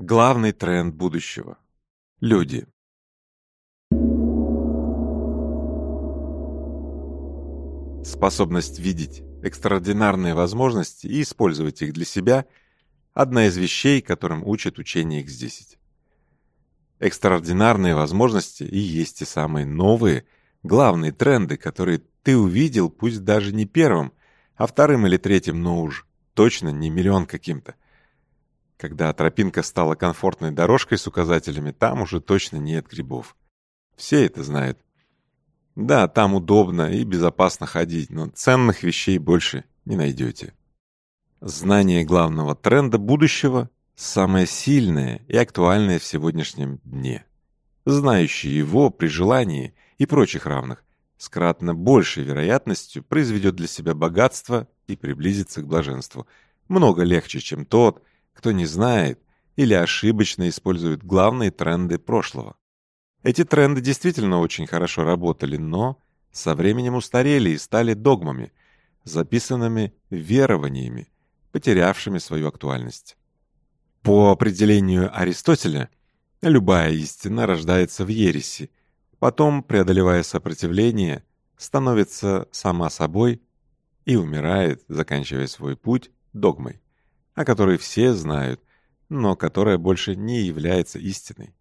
Главный тренд будущего. Люди. Способность видеть экстраординарные возможности и использовать их для себя – одна из вещей, которым учат учение X10. Экстраординарные возможности и есть те самые новые, главные тренды, которые ты увидел, пусть даже не первым, а вторым или третьим, но уж точно не миллион каким-то – когда тропинка стала комфортной дорожкой с указателями, там уже точно нет грибов. Все это знают. Да, там удобно и безопасно ходить, но ценных вещей больше не найдете. Знание главного тренда будущего – самое сильное и актуальное в сегодняшнем дне. Знающий его при желании и прочих равных с кратно большей вероятностью произведет для себя богатство и приблизится к блаженству. Много легче, чем тот, кто не знает или ошибочно использует главные тренды прошлого. Эти тренды действительно очень хорошо работали, но со временем устарели и стали догмами, записанными верованиями, потерявшими свою актуальность. По определению Аристотеля, любая истина рождается в ереси, потом, преодолевая сопротивление, становится сама собой и умирает, заканчивая свой путь догмой о которой все знают, но которая больше не является истиной.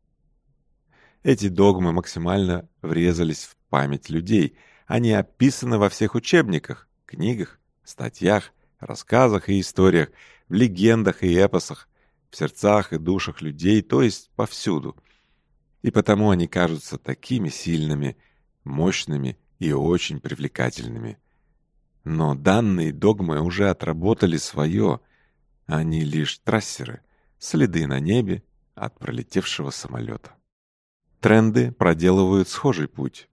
Эти догмы максимально врезались в память людей. Они описаны во всех учебниках, книгах, статьях, рассказах и историях, в легендах и эпосах, в сердцах и душах людей, то есть повсюду. И потому они кажутся такими сильными, мощными и очень привлекательными. Но данные догмы уже отработали свое, они лишь трассеры, следы на небе от пролетевшего самолета. Тренды проделывают схожий путь.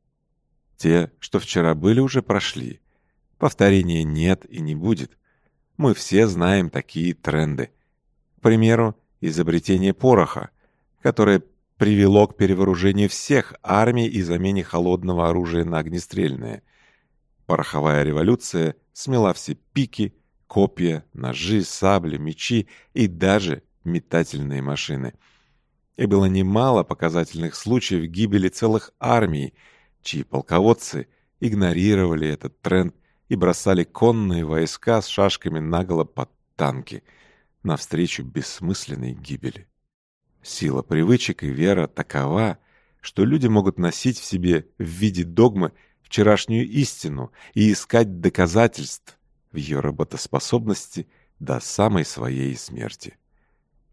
Те, что вчера были, уже прошли. Повторения нет и не будет. Мы все знаем такие тренды. К примеру, изобретение пороха, которое привело к перевооружению всех армий и замене холодного оружия на огнестрельное. Пороховая революция смела все пики, копья, ножи, сабли, мечи и даже метательные машины. И было немало показательных случаев гибели целых армий, чьи полководцы игнорировали этот тренд и бросали конные войска с шашками наголо под танки, навстречу бессмысленной гибели. Сила привычек и вера такова, что люди могут носить в себе в виде догмы вчерашнюю истину и искать доказательств в ее работоспособности до самой своей смерти.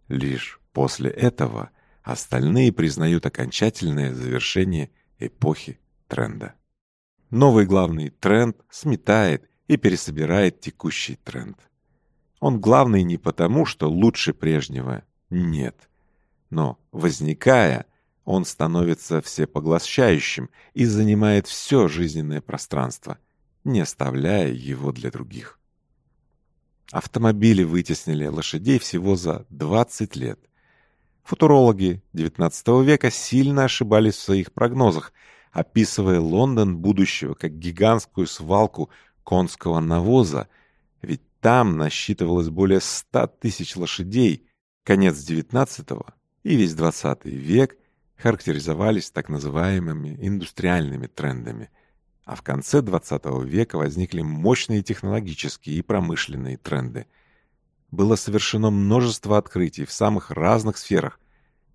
Лишь после этого остальные признают окончательное завершение эпохи тренда. Новый главный тренд сметает и пересобирает текущий тренд. Он главный не потому, что лучше прежнего, нет. Но, возникая, он становится всепоглощающим и занимает все жизненное пространство – не оставляя его для других. Автомобили вытеснили лошадей всего за 20 лет. Футурологи XIX века сильно ошибались в своих прогнозах, описывая Лондон будущего как гигантскую свалку конского навоза, ведь там насчитывалось более 100 тысяч лошадей. Конец XIX и весь XX век характеризовались так называемыми индустриальными трендами – а в конце XX века возникли мощные технологические и промышленные тренды. Было совершено множество открытий в самых разных сферах.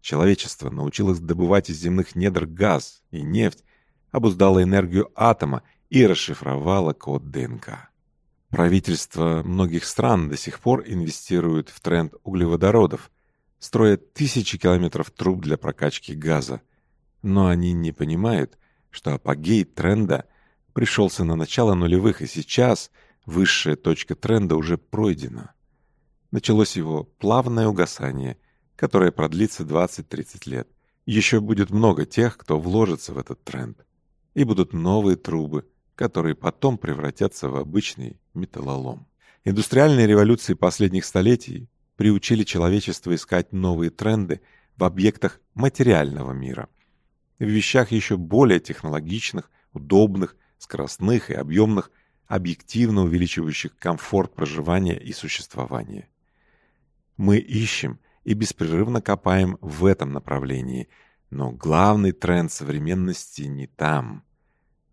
Человечество научилось добывать из земных недр газ и нефть, обуздало энергию атома и расшифровало код ДНК. Правительства многих стран до сих пор инвестируют в тренд углеводородов, строя тысячи километров труб для прокачки газа. Но они не понимают, что апогей тренда – пришелся на начало нулевых, и сейчас высшая точка тренда уже пройдена. Началось его плавное угасание, которое продлится 20-30 лет. Еще будет много тех, кто вложится в этот тренд. И будут новые трубы, которые потом превратятся в обычный металлолом. Индустриальные революции последних столетий приучили человечество искать новые тренды в объектах материального мира. В вещах еще более технологичных, удобных, скоростных и объемных, объективно увеличивающих комфорт проживания и существования. Мы ищем и беспрерывно копаем в этом направлении, но главный тренд современности не там.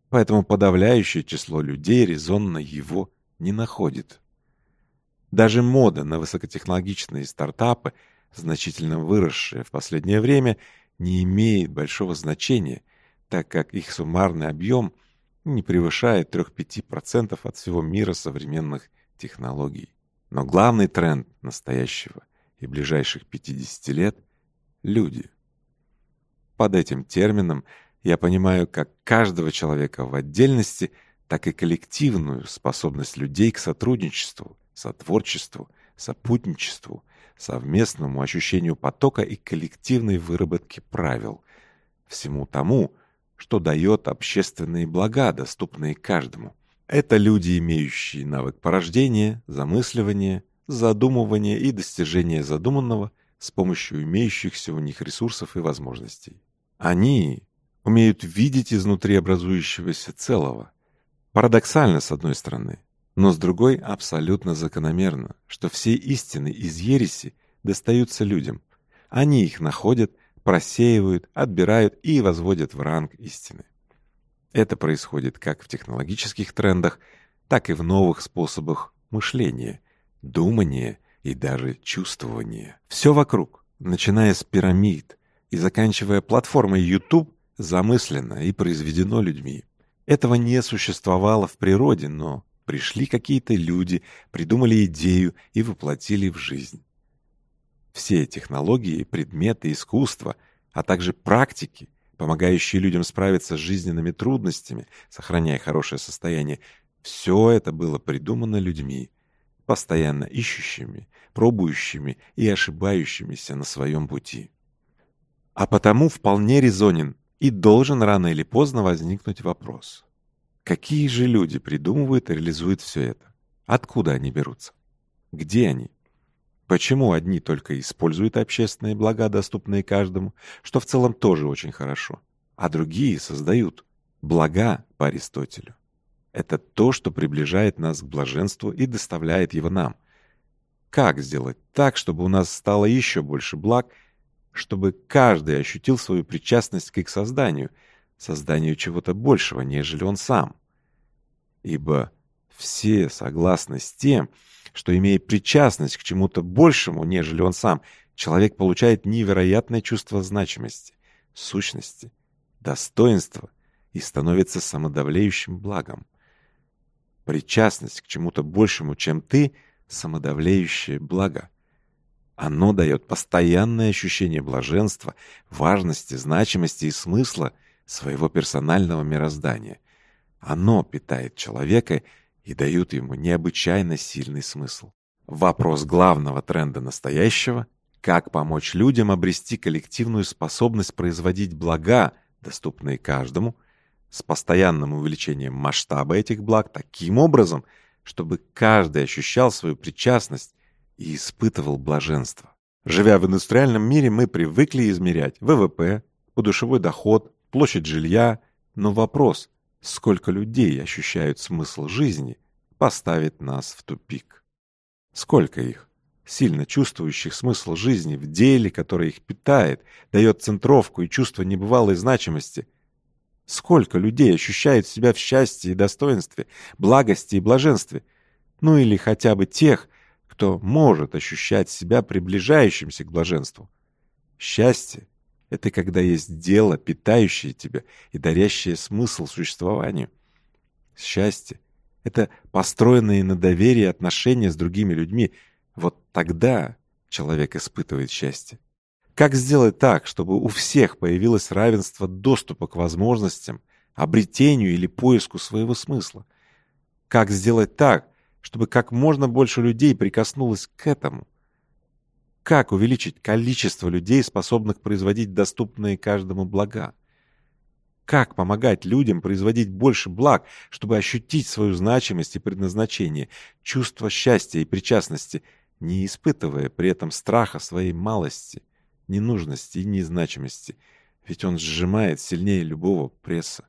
Поэтому подавляющее число людей резонно его не находит. Даже мода на высокотехнологичные стартапы, значительно выросшие в последнее время, не имеет большого значения, так как их суммарный объем – не превышает 3-5% от всего мира современных технологий. Но главный тренд настоящего и ближайших 50 лет – люди. Под этим термином я понимаю как каждого человека в отдельности, так и коллективную способность людей к сотрудничеству, сотворчеству, сопутничеству, совместному ощущению потока и коллективной выработке правил. Всему тому – что дает общественные блага, доступные каждому. Это люди, имеющие навык порождения, замысливания, задумывания и достижения задуманного с помощью имеющихся у них ресурсов и возможностей. Они умеют видеть изнутри образующегося целого. Парадоксально, с одной стороны, но с другой абсолютно закономерно, что все истины из ереси достаются людям. Они их находят просеивают, отбирают и возводят в ранг истины. Это происходит как в технологических трендах, так и в новых способах мышления, думания и даже чувствования. Все вокруг, начиная с пирамид и заканчивая платформой YouTube, замысленно и произведено людьми. Этого не существовало в природе, но пришли какие-то люди, придумали идею и воплотили в жизнь. Все технологии, предметы, искусства, а также практики, помогающие людям справиться с жизненными трудностями, сохраняя хорошее состояние, все это было придумано людьми, постоянно ищущими, пробующими и ошибающимися на своем пути. А потому вполне резонен и должен рано или поздно возникнуть вопрос. Какие же люди придумывают и реализуют все это? Откуда они берутся? Где они? Почему одни только используют общественные блага, доступные каждому, что в целом тоже очень хорошо, а другие создают блага по Аристотелю? Это то, что приближает нас к блаженству и доставляет его нам. Как сделать так, чтобы у нас стало еще больше благ, чтобы каждый ощутил свою причастность к их созданию, созданию чего-то большего, нежели он сам? Ибо все согласны с тем, что, имея причастность к чему-то большему, нежели он сам, человек получает невероятное чувство значимости, сущности, достоинства и становится самодавлеющим благом. Причастность к чему-то большему, чем ты, самодавлеющее благо. Оно дает постоянное ощущение блаженства, важности, значимости и смысла своего персонального мироздания. Оно питает человека и дают ему необычайно сильный смысл. Вопрос главного тренда настоящего – как помочь людям обрести коллективную способность производить блага, доступные каждому, с постоянным увеличением масштаба этих благ таким образом, чтобы каждый ощущал свою причастность и испытывал блаженство. Живя в индустриальном мире, мы привыкли измерять ВВП, подушевой доход, площадь жилья, но вопрос, сколько людей ощущают смысл жизни, поставит нас в тупик. Сколько их, сильно чувствующих смысл жизни в деле, которое их питает, дает центровку и чувство небывалой значимости. Сколько людей ощущают себя в счастье и достоинстве, благости и блаженстве. Ну или хотя бы тех, кто может ощущать себя приближающимся к блаженству. Счастье это когда есть дело, питающее тебя и дарящее смысл существованию. Счастье — это построенные на доверии отношения с другими людьми. Вот тогда человек испытывает счастье. Как сделать так, чтобы у всех появилось равенство доступа к возможностям, обретению или поиску своего смысла? Как сделать так, чтобы как можно больше людей прикоснулось к этому? Как увеличить количество людей, способных производить доступные каждому блага? Как помогать людям производить больше благ, чтобы ощутить свою значимость и предназначение, чувство счастья и причастности, не испытывая при этом страха своей малости, ненужности и незначимости, ведь он сжимает сильнее любого пресса.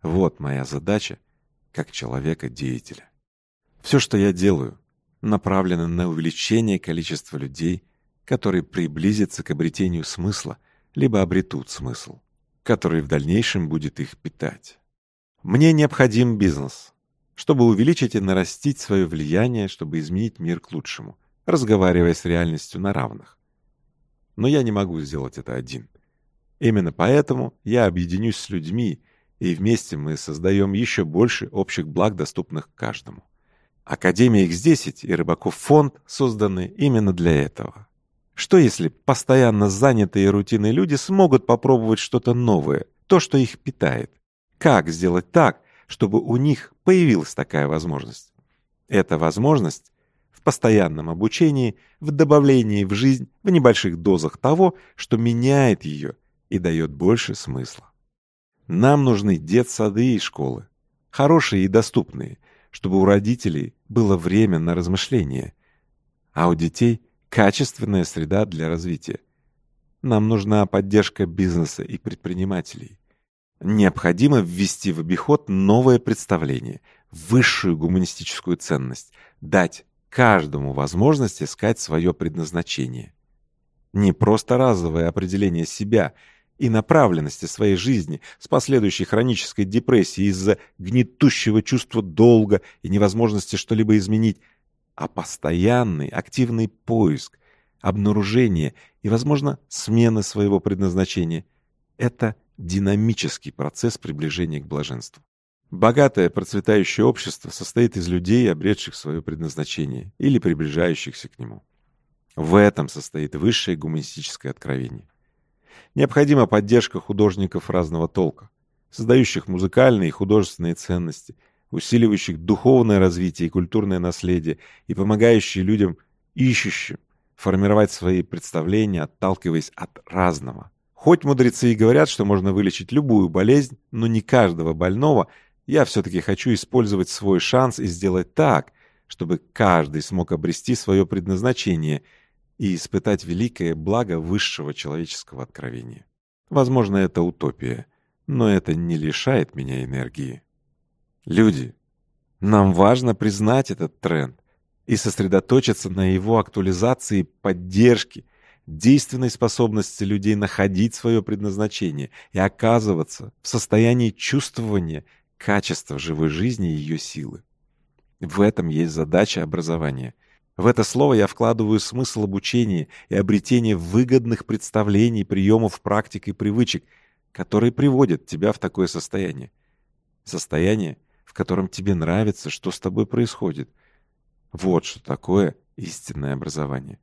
Вот моя задача как человека-деятеля. Все, что я делаю, направлены на увеличение количества людей, которые приблизятся к обретению смысла, либо обретут смысл, который в дальнейшем будет их питать. Мне необходим бизнес, чтобы увеличить и нарастить свое влияние, чтобы изменить мир к лучшему, разговаривая с реальностью на равных. Но я не могу сделать это один. Именно поэтому я объединюсь с людьми, и вместе мы создаем еще больше общих благ, доступных каждому. Академия X10 и Рыбаков фонд созданы именно для этого. Что если постоянно занятые рутиной люди смогут попробовать что-то новое, то, что их питает? Как сделать так, чтобы у них появилась такая возможность? Эта возможность в постоянном обучении, в добавлении в жизнь, в небольших дозах того, что меняет ее и дает больше смысла. Нам нужны детсады и школы. Хорошие и доступные – чтобы у родителей было время на размышления, а у детей качественная среда для развития. Нам нужна поддержка бизнеса и предпринимателей. Необходимо ввести в обиход новое представление, высшую гуманистическую ценность, дать каждому возможность искать свое предназначение. Не просто разовое определение себя – и направленности своей жизни с последующей хронической депрессией из-за гнетущего чувства долга и невозможности что-либо изменить, а постоянный активный поиск, обнаружение и, возможно, смена своего предназначения — это динамический процесс приближения к блаженству. Богатое процветающее общество состоит из людей, обретших свое предназначение или приближающихся к нему. В этом состоит высшее гуманистическое откровение. Необходима поддержка художников разного толка, создающих музыкальные и художественные ценности, усиливающих духовное развитие и культурное наследие и помогающие людям, ищущим, формировать свои представления, отталкиваясь от разного. Хоть мудрецы и говорят, что можно вылечить любую болезнь, но не каждого больного, я все-таки хочу использовать свой шанс и сделать так, чтобы каждый смог обрести свое предназначение – и испытать великое благо высшего человеческого откровения. Возможно, это утопия, но это не лишает меня энергии. Люди, нам важно признать этот тренд и сосредоточиться на его актуализации, поддержке, действенной способности людей находить свое предназначение и оказываться в состоянии чувствования качества живой жизни и ее силы. В этом есть задача образования – в это слово я вкладываю смысл обучения и обретения выгодных представлений, приемов, практик и привычек, которые приводят тебя в такое состояние. Состояние, в котором тебе нравится, что с тобой происходит. Вот что такое истинное образование.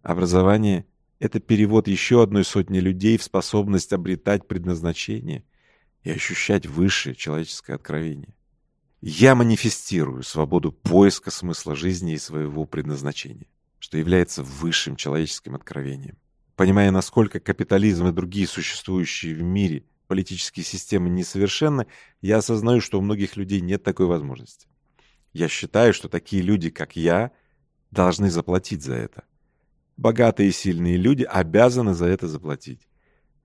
Образование — это перевод еще одной сотни людей в способность обретать предназначение и ощущать высшее человеческое откровение. Я манифестирую свободу поиска смысла жизни и своего предназначения, что является высшим человеческим откровением. Понимая, насколько капитализм и другие существующие в мире политические системы несовершенны, я осознаю, что у многих людей нет такой возможности. Я считаю, что такие люди, как я, должны заплатить за это. Богатые и сильные люди обязаны за это заплатить.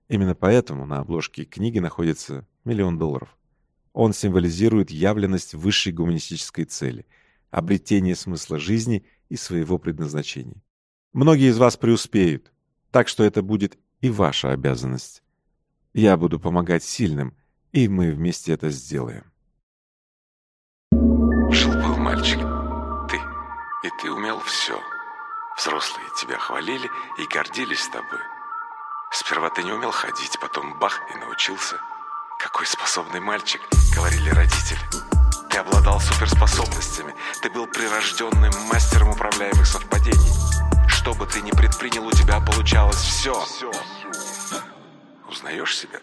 Именно поэтому на обложке книги находится миллион долларов. Он символизирует явленность высшей гуманистической цели – обретение смысла жизни и своего предназначения. Многие из вас преуспеют, так что это будет и ваша обязанность. Я буду помогать сильным, и мы вместе это сделаем. Жил-был мальчик, ты, и ты умел все. Взрослые тебя хвалили и гордились тобой. Сперва ты не умел ходить, потом бах и научился – какой способный мальчик, говорили родители. Ты обладал суперспособностями, ты был прирожденным мастером управляемых совпадений. Что бы ты ни предпринял, у тебя получалось все. все. Узнаешь себя?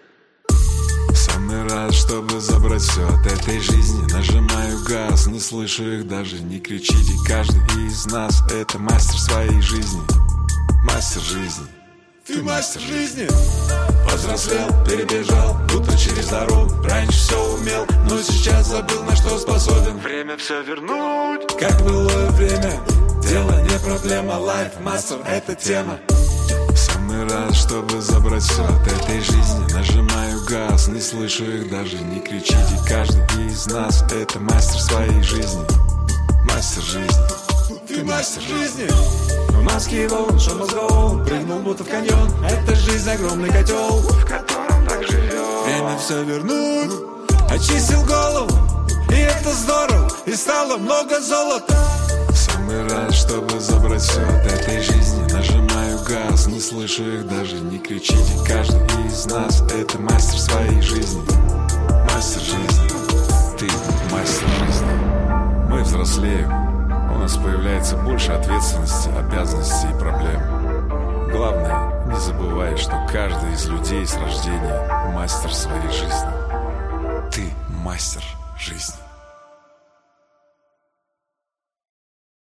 Самый раз, чтобы забрать все от этой жизни Нажимаю газ, не слышу их даже, не кричите Каждый из нас это мастер своей жизни Мастер жизни ты мастер жизни. Повзрослел, перебежал, будто через дорогу. Раньше все умел, но сейчас забыл, на что способен. Время все вернуть. Как было время, дело не проблема. Life мастер — это тема. Самый раз, чтобы забрать все от этой жизни. Нажимаю газ, не слышу их даже, не кричите. Каждый из нас — это мастер своей жизни. Мастер жизни. Ты мастер жизни. Но нас кивал, шум Прыгнул будто в каньон Это жизнь огромный котел В котором так живет Время все вернуть Очистил голову И это здорово И стало много золота Самый раз, чтобы забрать все от этой жизни Нажимаю газ, не слышу их даже Не кричите, каждый из нас Это мастер своей жизни Мастер жизни Ты мастер жизни Мы взрослеем нас появляется больше ответственности, обязанностей и проблем. Главное, не забывай, что каждый из людей с рождения мастер своей жизни. Ты мастер жизни.